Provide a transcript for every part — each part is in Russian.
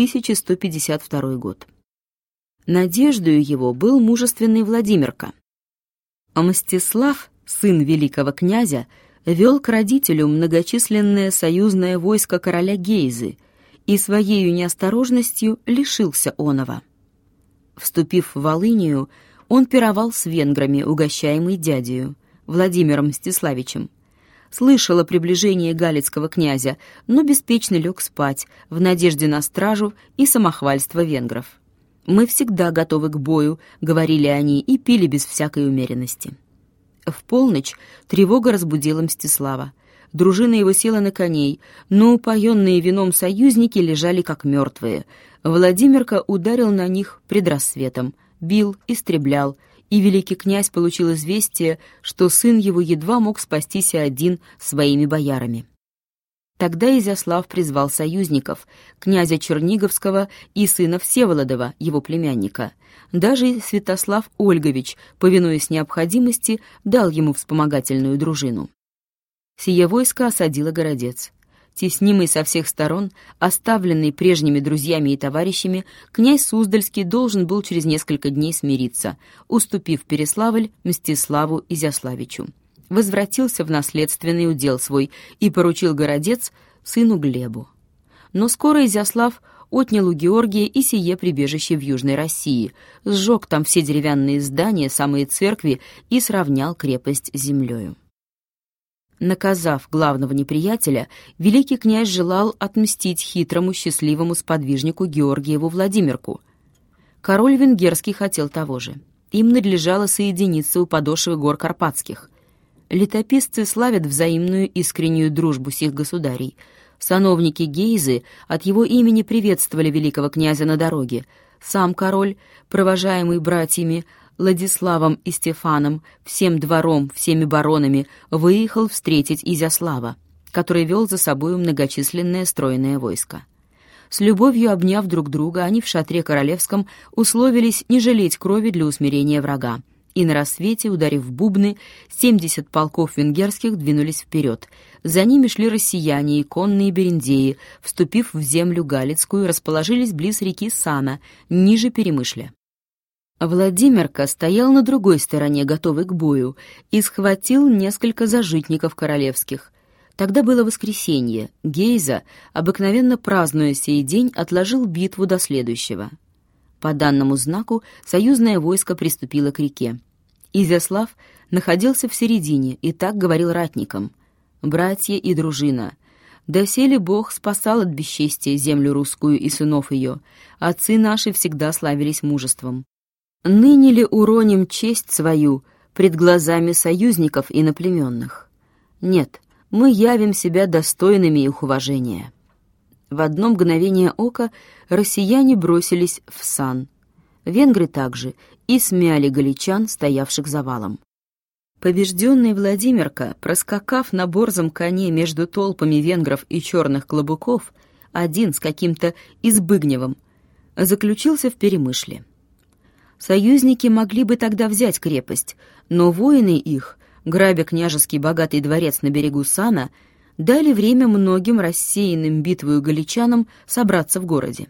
1152 год. Надеждою его был мужественный Владимирка. А Мстислав, сын великого князя, вел к родителю многочисленное союзное войско короля Гейзы и своей неосторожностью лишился оного. Вступив в Волынию, он пировал с венграми, угощаемый дядею, Владимиром Мстиславичем. Слышал о приближении галицкого князя, но беспечно лег спать, в надежде на стражу и самохвальство венгров. «Мы всегда готовы к бою», — говорили они и пили без всякой умеренности. В полночь тревога разбудила Мстислава. Дружина его села на коней, но упоенные вином союзники лежали как мертвые. Владимирка ударил на них пред рассветом, бил, истреблял, и великий князь получил известие, что сын его едва мог спастись один своими боярами. Тогда Изяслав призвал союзников, князя Черниговского и сына Всеволодова, его племянника. Даже Святослав Ольгович, повинуясь необходимости, дал ему вспомогательную дружину. Сие войско осадило городец. Теснимый со всех сторон, оставленный прежними друзьями и товарищами, князь Суздальский должен был через несколько дней смириться, уступив Переславль Мстиславу Изяславичу возвратился в наследственный удел свой и поручил городец сыну Глебу. Но скоро Изяслав отнял у Георгия и сие прибежище в Южной России, сжег там все деревянные здания, самые церкви и сравнял крепость с землею. Наказав главного неприятеля, великий князь желал отмстить хитрому счастливому сподвижнику Георгиеву Владимирку. Король венгерский хотел того же. Им надлежало соединиться у подошвы гор Карпатских летописцы славят взаимную искреннюю дружбу сих государей. Сановники Гейзы от его имени приветствовали великого князя на дороге. Сам король, провожаемый братьями Владиславом и Стефаном, всем двором, всеми баронами, выехал встретить Изяслава, который вел за собою многочисленное стройное войско. С любовью обняв друг друга, они в шатре королевском условились не жалеть крови для усмирения врага и на рассвете, ударив бубны, 70 полков венгерских двинулись вперед. За ними шли россияне и конные берендеи, вступив в землю Галицкую, расположились близ реки Сана, ниже Перемышля. Владимирка стоял на другой стороне, готовый к бою, и схватил несколько зажитников королевских. Тогда было воскресенье. Гейза, обыкновенно празднуя сей день, отложил битву до следующего. По данному знаку союзное войско приступило к реке. Изяслав находился в середине и так говорил ратникам. «Братья и дружина, доселе Бог спасал от бесчестия землю русскую и сынов ее. Отцы наши всегда славились мужеством. Ныне ли уроним честь свою пред глазами союзников и наплеменных? Нет, мы явим себя достойными их уважения». В одно мгновение ока россияне бросились в сан. Венгры также и смяли галичан, стоявших за валом. Побежденный Владимирка, проскакав на борзом коне между толпами венгров и черных клобуков, один с каким-то Избыгневым, заключился в Перемышле. Союзники могли бы тогда взять крепость, но воины их, грабя княжеский богатый дворец на берегу Сана, дали время многим рассеянным битвою галичанам собраться в городе.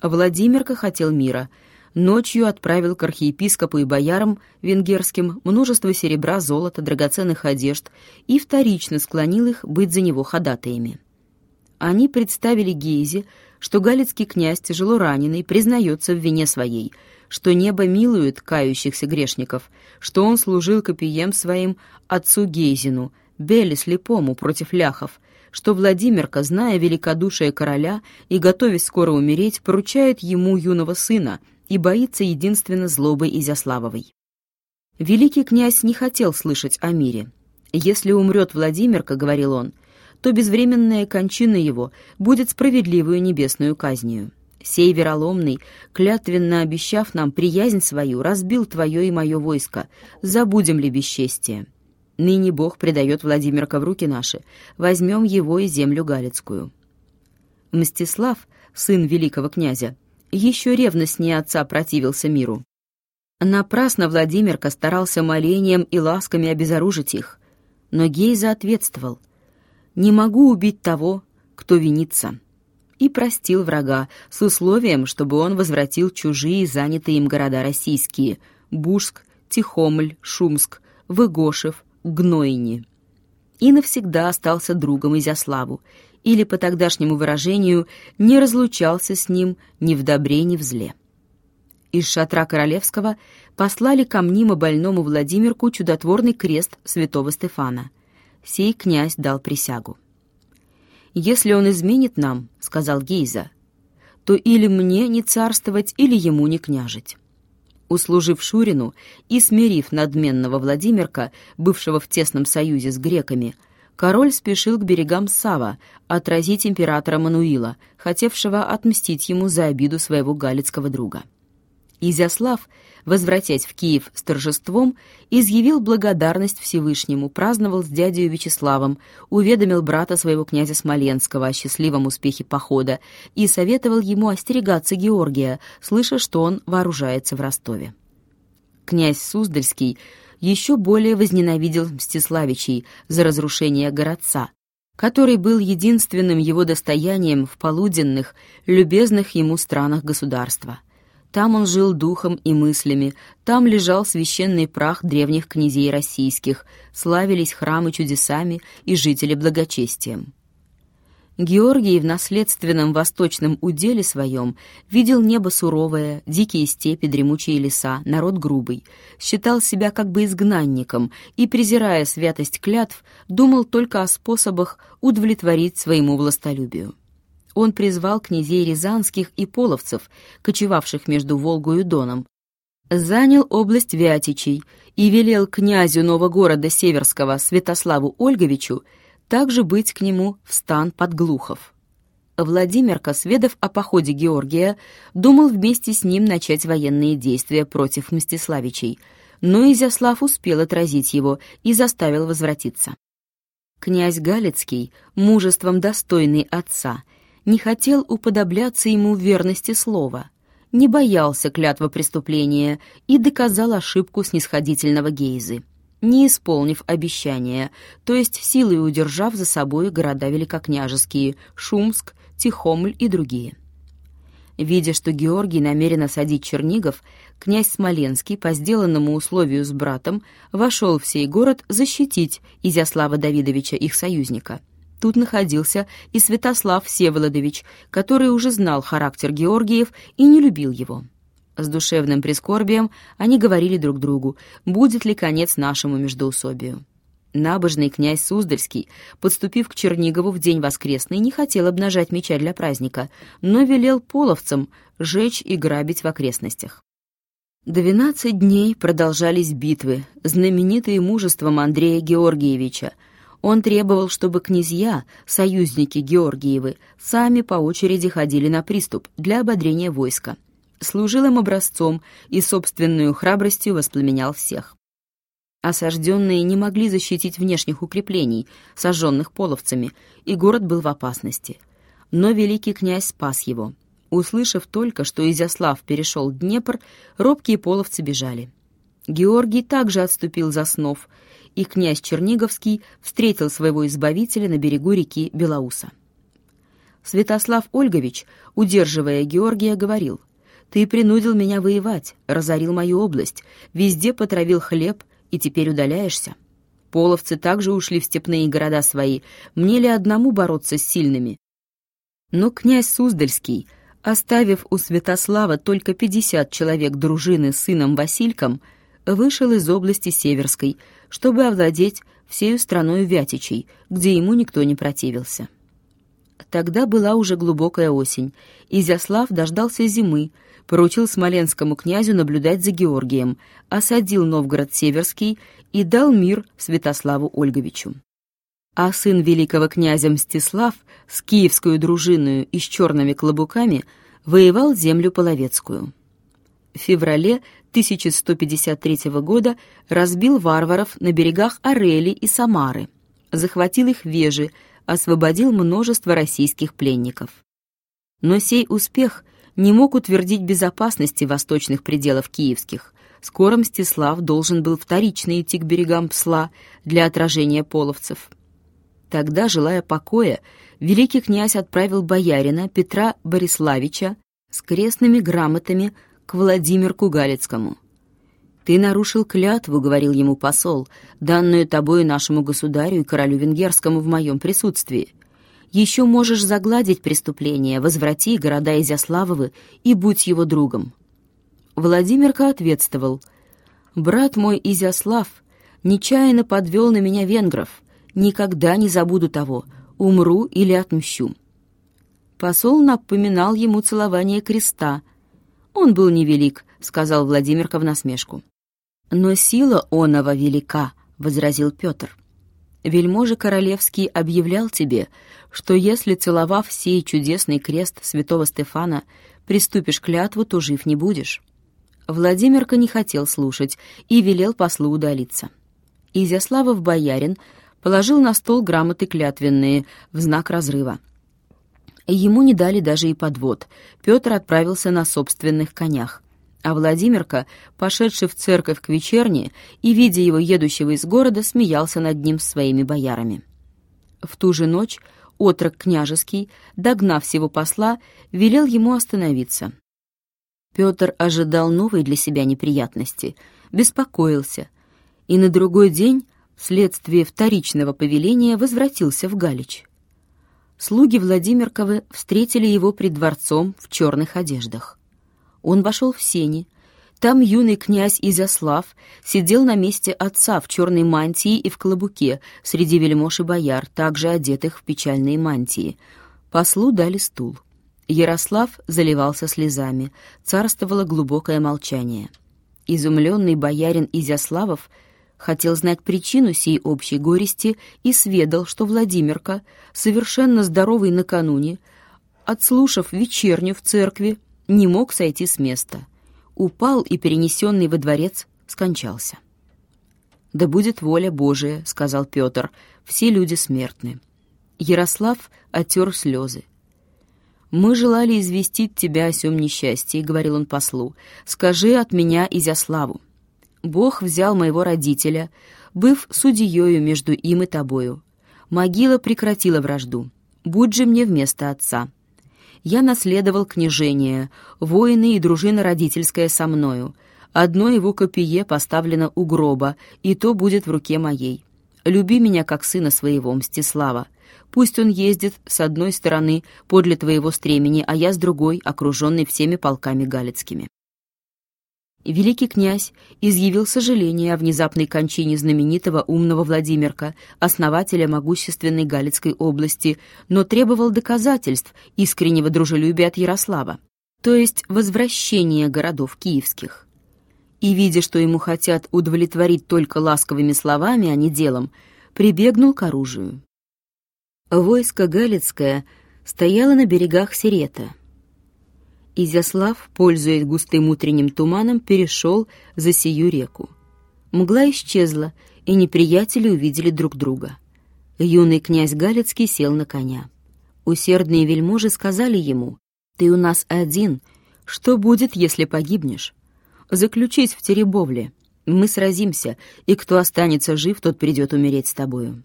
Владимирка хотел мира. Ночью отправил к архиепископу и боярам венгерским множество серебра, золота, драгоценных одежд и вторично склонил их быть за него ходатаями. Они представили Гейзе, что галицкий князь, тяжело раненый, признается в вине своей, что небо милует кающихся грешников, что он служил копием своим отцу Гейзину, Белли слепому против ляхов, что Владимирка, зная великодушие короля и готовясь скоро умереть, поручает ему юного сына и боится единственно злобы Изяславовой. Великий князь не хотел слышать о мире. «Если умрет Владимирка, — говорил он, — то безвременная кончина его будет справедливую небесную казнью. Сей вероломный, клятвенно обещав нам приязнь свою, разбил твое и мое войско. Забудем ли бесчестие?» Ныне Бог предает Владимирка в руки наши. Возьмем его и землю Галицкую». Мстислав, сын великого князя, еще ревностнее отца противился миру. Напрасно Владимирка старался молением и ласками обезоружить их, но Гейза ответствовал «Не могу убить того, кто винится». И простил врага с условием, чтобы он возвратил чужие занятые им города российские – Бужск, Тихомль, Шумск, Выгошев, Гнойни. И навсегда остался другом Изяславу, или, по тогдашнему выражению, не разлучался с ним ни в добре, ни в зле. Из шатра Королевского послали ко мниму больному Владимирку чудотворный крест святого Стефана. Сей князь дал присягу. «Если он изменит нам, — сказал Гейза, — то или мне не царствовать, или ему не княжить». Услужив Шурину и смирив надменного Владимирка, бывшего в тесном союзе с греками, король спешил к берегам Сава отразить императора Мануила, хотевшего отмстить ему за обиду своего галицкого друга. Изяслав, возвратясь в Киев с торжеством, изъявил благодарность Всевышнему, праздновал с дядей Вячеславом, уведомил брата своего князя Смоленского о счастливом успехе похода и советовал ему остерегаться Георгия, слыша, что он вооружается в Ростове. Князь Суздальский еще более возненавидел Мстиславичей за разрушение городца, который был единственным его достоянием в полуденных, любезных ему странах государства — там он жил духом и мыслями, там лежал священный прах древних князей российских, славились храмы чудесами и жители благочестием. Георгий в наследственном восточном уделе своем видел небо суровое, дикие степи, дремучие леса, народ грубый, считал себя как бы изгнанником и, презирая святость клятв, думал только о способах удовлетворить своему властолюбию он призвал князей рязанских и половцев, кочевавших между Волгою и Доном, занял область Вятичей и велел князю Новогорода Северского Святославу Ольговичу также быть к нему в стан под Глухов. Владимир, сведав о походе Георгия, думал вместе с ним начать военные действия против Мстиславичей, но Изяслав успел отразить его и заставил возвратиться. Князь Галицкий, мужеством достойный отца, не хотел уподобляться ему в верности слова, не боялся клятва преступления и доказал ошибку снисходительного Гейзы, не исполнив обещания, то есть силой удержав за собой города великокняжеские Шумск, Тихомль и другие. Видя, что Георгий намерен осадить Чернигов, князь Смоленский по сделанному условию с братом вошел в сей город защитить Изяслава Давидовича, их союзника. Тут находился и Святослав Всеволодович, который уже знал характер Георгиев и не любил его. С душевным прискорбием они говорили друг другу, будет ли конец нашему междоусобию. Набожный князь Суздальский, подступив к Чернигову в день воскресный, не хотел обнажать меча для праздника, но велел половцам жечь и грабить в окрестностях. Двенадцать дней продолжались битвы, знаменитые мужеством Андрея Георгиевича, он требовал, чтобы князья, союзники Георгиевы, сами по очереди ходили на приступ для ободрения войска. Служил им образцом и собственную храбростью воспламенял всех. Осажденные не могли защитить внешних укреплений, сожженных половцами, и город был в опасности. Но великий князь спас его. Услышав только, что Изяслав перешел Днепр, робкие половцы бежали. Георгий также отступил за снов — и князь Черниговский встретил своего избавителя на берегу реки Белоуса. Святослав Ольгович, удерживая Георгия, говорил, «Ты принудил меня воевать, разорил мою область, везде потравил хлеб и теперь удаляешься. Половцы также ушли в степные города свои, мне ли одному бороться с сильными?» Но князь Суздальский, оставив у Святослава только пятьдесят человек дружины с сыном Васильком, вышел из области Северской, чтобы овладеть всею страной Вятичей, где ему никто не противился. Тогда была уже глубокая осень. Изяслав дождался зимы, поручил смоленскому князю наблюдать за Георгием, осадил Новгород Северский и дал мир Святославу Ольговичу. А сын великого князя Мстислав с киевскую дружиною и с черными клобуками воевал землю Половецкую. В феврале 1153 года разбил варваров на берегах Арели и Самары, захватил их вежи, освободил множество российских пленников. Но сей успех не мог утвердить безопасности восточных пределов киевских. Скоро Мстислав должен был вторично идти к берегам Псла для отражения половцев. Тогда, желая покоя, великий князь отправил боярина Петра Бориславича с крестными грамотами к Владимирку Галицкому. «Ты нарушил клятву», — говорил ему посол, «данную тобою нашему государю и королю венгерскому в моем присутствии. Еще можешь загладить преступление, возврати города Изяславовы и будь его другом». Владимирка ответствовал, «Брат мой Изяслав нечаянно подвел на меня венгров. Никогда не забуду того, умру или отмщу». Посол напоминал ему целование креста. «Он был невелик», — сказал Владимирка в насмешку. «Но сила онова велика», — возразил Петр. «Вельможа королевский объявлял тебе, что если, целовав сей чудесный крест святого Стефана, приступишь клятву, то жив не будешь». Владимирка не хотел слушать и велел послу удалиться. Изяславов боярин положил на стол грамоты клятвенные в знак разрыва. Ему не дали даже и подвод. Петр отправился на собственных конях. А Владимирка, пошедший в церковь к вечерне и, видя его едущего из города, смеялся над ним своими боярами. В ту же ночь отрок княжеский, догнав всего посла, велел ему остановиться. Петр ожидал новой для себя неприятности, беспокоился, и на другой день, вследствие вторичного повеления, возвратился в Галич. Слуги Владимирковы встретили его пред дворцом в черных одеждах. Он вошел в сени. Там юный князь Изяслав сидел на месте отца в черной мантии и в клобуке, среди вельмож и бояр, также одетых в печальные мантии. Послу дали стул. Ярослав заливался слезами, царствовало глубокое молчание. Изумленный боярин Изяславов хотел знать причину сей общей горести и сведал, что Владимирка, совершенно здоровый накануне, отслушав вечерню в церкви, не мог сойти с места. Упал и, перенесенный во дворец, скончался. «Да будет воля Божия», — сказал Петр, — «все люди смертны». Ярослав отер слезы. «Мы желали известить тебя о сем несчастье», — говорил он послу. «Скажи от меня Изяславу. Бог взял моего родителя, быв судьею между им и тобою. Могила прекратила вражду. Будь же мне вместо отца. Я наследовал княжение, воины и дружина родительская со мною. Одно его копие поставлено у гроба, и то будет в руке моей. Люби меня, как сына своего, Мстислава. Пусть он ездит с одной стороны подле твоего стремени, а я с другой, окруженный всеми полками галицкими. Великий князь изъявил сожаление о внезапной кончине знаменитого умного Владимирка, основателя могущественной Галицкой области, но требовал доказательств искреннего дружелюбия от Ярослава, то есть возвращения городов киевских. И, видя, что ему хотят удовлетворить только ласковыми словами, а не делом, прибегнул к оружию. Войско Галицкое стояло на берегах Серета — Изяслав, пользуясь густым утренним туманом, перешел за сию реку. Мгла исчезла, и неприятели увидели друг друга. Юный князь Галицкий сел на коня. Усердные вельможи сказали ему, «Ты у нас один. Что будет, если погибнешь? Заключись в Теребовле. Мы сразимся, и кто останется жив, тот придет умереть с тобою».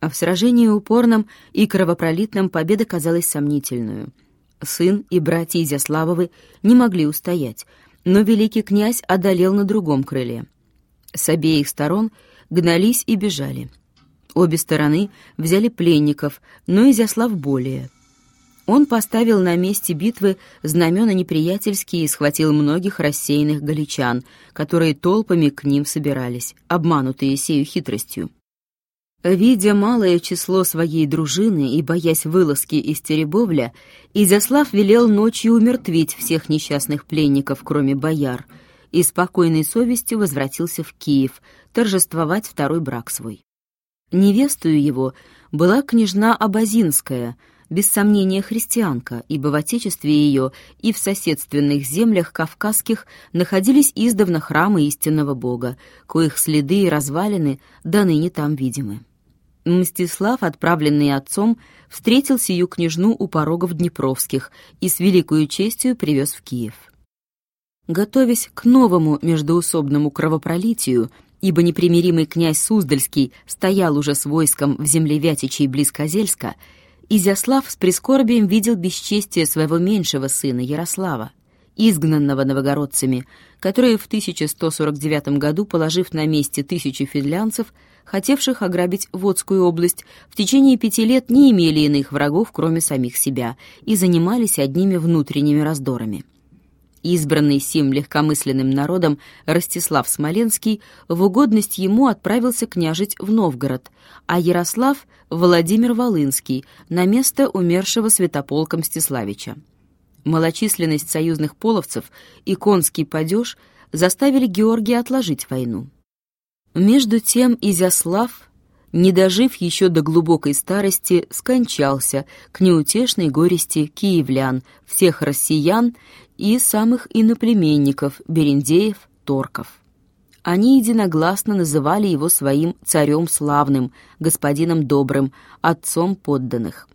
А в сражении упорном и кровопролитном победа казалась сомнительную — сын и братья Изяславовы не могли устоять, но великий князь одолел на другом крыле. С обеих сторон гнались и бежали. Обе стороны взяли пленников, но Изяслав более. Он поставил на месте битвы знамена неприятельские и схватил многих рассеянных галичан, которые толпами к ним собирались, обманутые сею хитростью. Видя малое число своей дружины и боясь вылазки из Теребовля, Изяслав велел ночью умертвить всех несчастных пленников, кроме бояр, и спокойной совестью возвратился в Киев торжествовать второй брак свой. Невестою его была княжна Абазинская, без сомнения христианка, ибо в отечестве ее и в соседственных землях кавказских находились издавна храмы истинного Бога, коих следы и развалины до ныне там видимы. Мстислав, отправленный отцом, встретил сию княжну у порогов Днепровских и с великою честью привез в Киев. Готовясь к новому междоусобному кровопролитию, ибо непримиримый князь Суздальский стоял уже с войском в земле Вятичей близ Козельска, Изяслав с прискорбием видел бесчестие своего меньшего сына Ярослава, изгнанного новогородцами, которые в 1149 году, положив на месте тысячи финлянцев, хотевших ограбить Водскую область, в течение пяти лет не имели иных врагов, кроме самих себя, и занимались одними внутренними раздорами. Избранный сим легкомысленным народом Ростислав Смоленский в угодность ему отправился княжить в Новгород, а Ярослав — Владимир Волынский на место умершего святополка Мстиславича. Малочисленность союзных половцев и конский падеж заставили Георгия отложить войну. Между тем Изяслав, не дожив еще до глубокой старости, скончался к неутешной горести киевлян, всех россиян и самых иноплеменников, берендеев, торков. Они единогласно называли его своим царем славным, господином добрым, отцом подданных.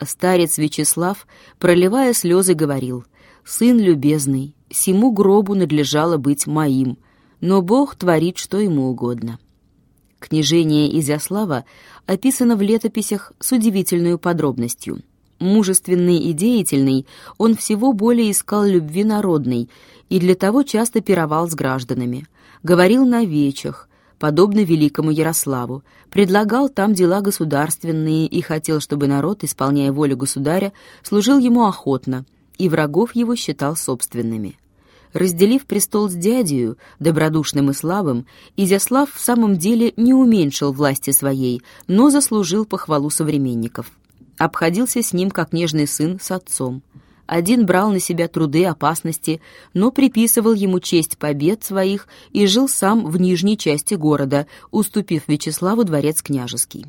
Старец Вячеслав, проливая слезы, говорил, «Сын любезный, сему гробу надлежало быть моим, но Бог творит, что ему угодно». Княжение Изяслава описано в летописях с удивительной подробностью. Мужественный и деятельный, он всего более искал любви народной и для того часто пировал с гражданами. Говорил на вечах, подобно великому Ярославу, предлагал там дела государственные и хотел, чтобы народ, исполняя волю государя, служил ему охотно, и врагов его считал собственными. Разделив престол с дядею, добродушным и слабым, Изяслав в самом деле не уменьшил власти своей, но заслужил похвалу современников. Обходился с ним, как нежный сын, с отцом. Один брал на себя труды, опасности, но приписывал ему честь побед своих и жил сам в нижней части города, уступив Вячеславу дворец княжеский.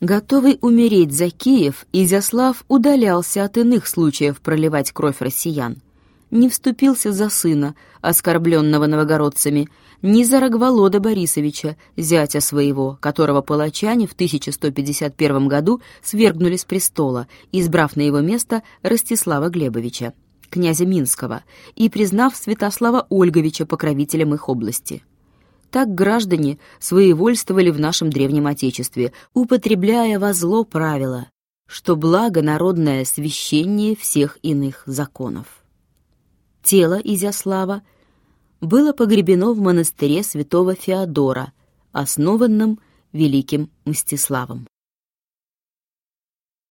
Готовый умереть за Киев, Изяслав удалялся от иных случаев проливать кровь россиян. Не вступился за сына, оскорбленного новогородцами, ни за Рогволода Борисовича, зятя своего, которого палачане в 1151 году свергнули с престола, избрав на его место Ростислава Глебовича, князя Минского, и признав Святослава Ольговича покровителем их области. Так граждане своевольствовали в нашем древнем Отечестве, употребляя во зло правило, что благо народное священнее всех иных законов. Тело Изяслава — было погребено в монастыре святого Феодора, основанном великим Мстиславом.